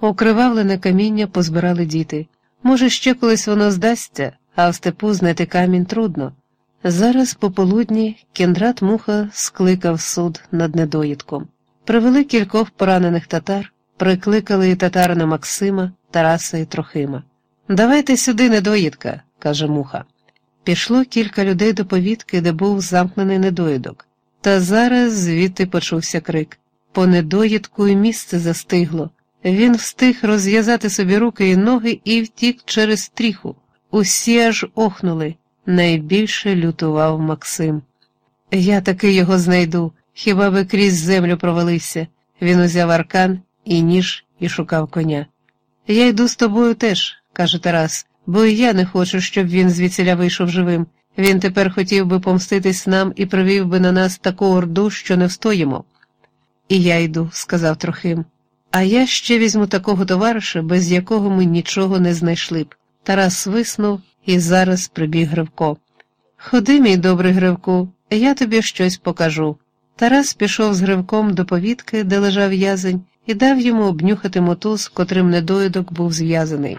Окривавлене каміння позбирали діти. Може, ще колись воно здасться, а в степу знайти камінь трудно. Зараз пополудні кіндрат муха скликав суд над недоїдком. Привели кількох поранених татар, прикликали і татарина Максима, Тараса і Трохима. Давайте сюди недоїдка, каже муха. Пішло кілька людей до повітки, де був замкнений недоїдок. Та зараз звідти почувся крик. По недоїдку і місце застигло. Він встиг розв'язати собі руки і ноги і втік через стріху. Усі аж охнули. Найбільше лютував Максим. Я таки його знайду, хіба би крізь землю провалився. Він узяв аркан і ніж і шукав коня. Я йду з тобою теж, каже Тарас, бо і я не хочу, щоб він звідсіля вийшов живим. Він тепер хотів би помститись нам і привів би на нас таку орду, що не встоїмо. І я йду, сказав Трохим. А я ще візьму такого товариша, без якого ми нічого не знайшли б. Тарас свиснув і зараз прибіг Гривко. Ходи, мій добрий Гривку, я тобі щось покажу. Тарас пішов з Гривком до повітки, де лежав в'язень, і дав йому обнюхати мотуз, котрим недоїдок був зв'язаний.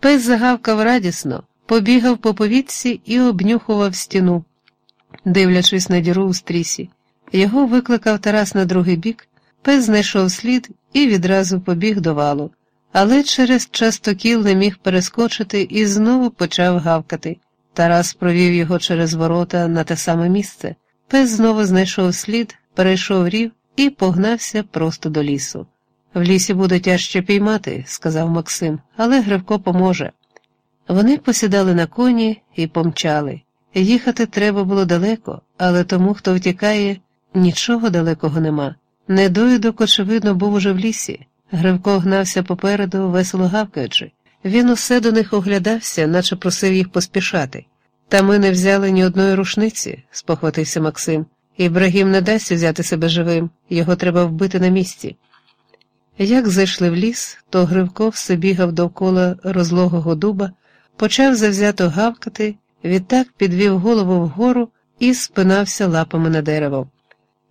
Пес загавкав радісно, побігав по повітці і обнюхував стіну, дивлячись на діру у стрісі. Його викликав Тарас на другий бік, пес знайшов слід і відразу побіг до валу, але через частокіл не міг перескочити і знову почав гавкати. Тарас провів його через ворота на те саме місце. Пес знову знайшов слід, перейшов рів і погнався просто до лісу. В лісі буде тяжче піймати, сказав Максим, але Гривко поможе. Вони посідали на коні і помчали. Їхати треба було далеко, але тому, хто втікає, нічого далекого нема. Недоїдок, очевидно, був уже в лісі. Гривко гнався попереду, весело гавкаючи. Він усе до них оглядався, наче просив їх поспішати. Та ми не взяли ні одної рушниці, спохватився Максим. Ібрагім не дасть взяти себе живим, його треба вбити на місці. Як зайшли в ліс, то Гривко все бігав довкола розлогого дуба, почав завзято гавкати, відтак підвів голову вгору і спинався лапами на дерево.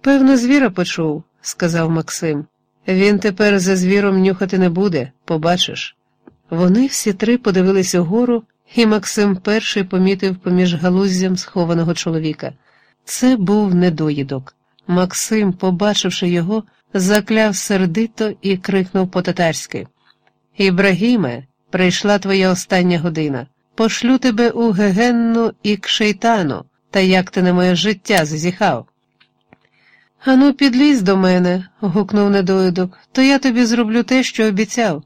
Певно, звіра почув, сказав Максим. Він тепер за звіром нюхати не буде, побачиш. Вони всі три подивились угору, і Максим перший помітив поміж галуздям схованого чоловіка. Це був недоїдок. Максим, побачивши його, закляв сердито і крикнув по-татарськи Ібрагіме, прийшла твоя остання година. Пошлю тебе у Гегенну і к шейтану, та як ти на моє життя зазіхав. Ану, підлізь до мене, гукнув недоїдок, то я тобі зроблю те, що обіцяв.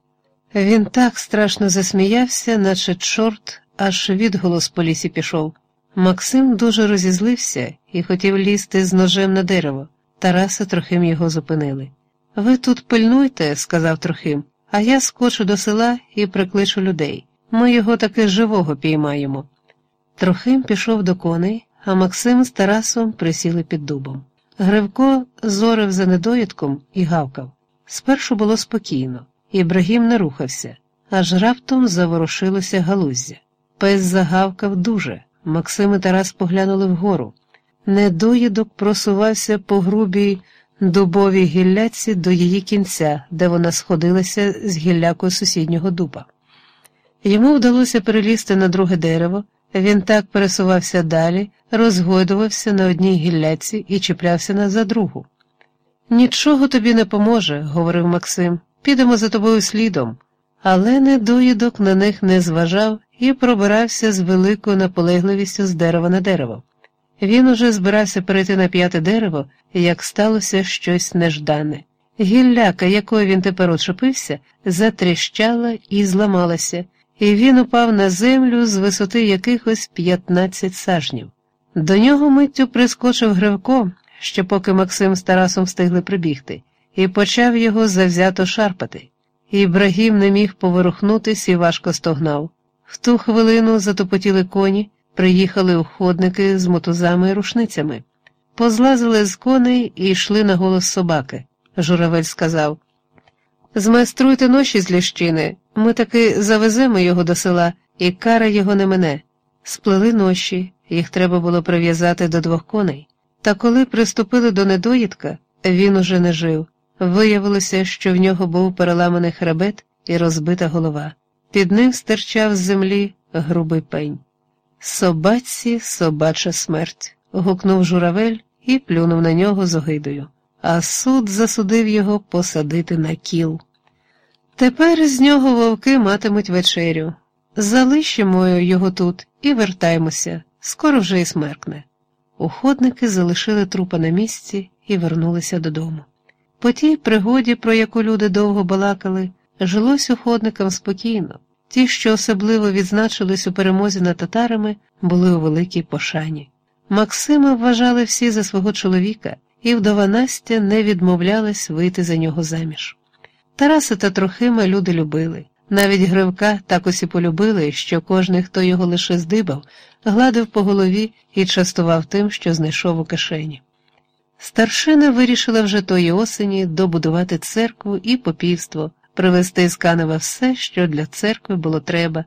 Він так страшно засміявся, наче чорт аж відголос по лісі пішов. Максим дуже розізлився і хотів лізти з ножем на дерево. Тараса Трохим його зупинили. Ви тут пильнуйте, сказав Трохим, а я скочу до села і прикличу людей. Ми його таки живого піймаємо. Трохим пішов до коней, а Максим з Тарасом присіли під дубом. Гривко зорив за недоїдком і гавкав. Спершу було спокійно, Ібрагім не рухався, аж раптом заворушилося галуздя. Пес загавкав дуже. Максим і Тарас поглянули вгору. Недоїдок просувався по грубій дубовій гілляці до її кінця, де вона сходилася з гіллякою сусіднього дуба. Йому вдалося перелізти на друге дерево, він так пересувався далі, розгойдувався на одній гілляці і чіплявся на за другу. Нічого тобі не поможе, говорив Максим, підемо за тобою слідом. Але недоїдок на них не зважав і пробирався з великою наполегливістю з дерева на дерево. Він уже збирався перейти на п'яте дерево, як сталося щось неждане. Гілляка, якою він тепер очепився, затріщала і зламалася, і він упав на землю з висоти якихось 15 сажнів. До нього миттю прискочив Гривко, ще поки Максим з Тарасом встигли прибігти, і почав його завзято шарпати. Ібрагім не міг поворухнутись і важко стогнав. В ту хвилину затопотіли коні, приїхали уходники з мотузами і рушницями. Позлазили з коней і йшли на голос собаки. Журавель сказав Змайструйте ноші з ліщини, ми таки завеземо його до села, і кара його не мене. Сплели ноші, їх треба було прив'язати до двох коней. Та коли приступили до недоїдка, він уже не жив. Виявилося, що в нього був переламаний хребет і розбита голова. Під ним стирчав з землі грубий пень. Собаці, собача смерть. гукнув журавель і плюнув на нього з огидою, а суд засудив його посадити на кіл. Тепер з нього вовки матимуть вечерю. Залишимо його тут і вертаймося, скоро вже і смеркне. Уходники залишили трупа на місці і вернулися додому. По тій пригоді, про яку люди довго балакали, жилось уходникам спокійно. Ті, що особливо відзначились у перемозі над татарами, були у великій пошані. Максима вважали всі за свого чоловіка, і вдова Настя не відмовлялась вийти за нього заміж. Тараса та Трохима люди любили. Навіть Гривка так усі полюбили, що кожний, хто його лише здибав, гладив по голові і частував тим, що знайшов у кишені. Старшина вирішила вже тої осені добудувати церкву і попівство, привезти з Канева все, що для церкви було треба,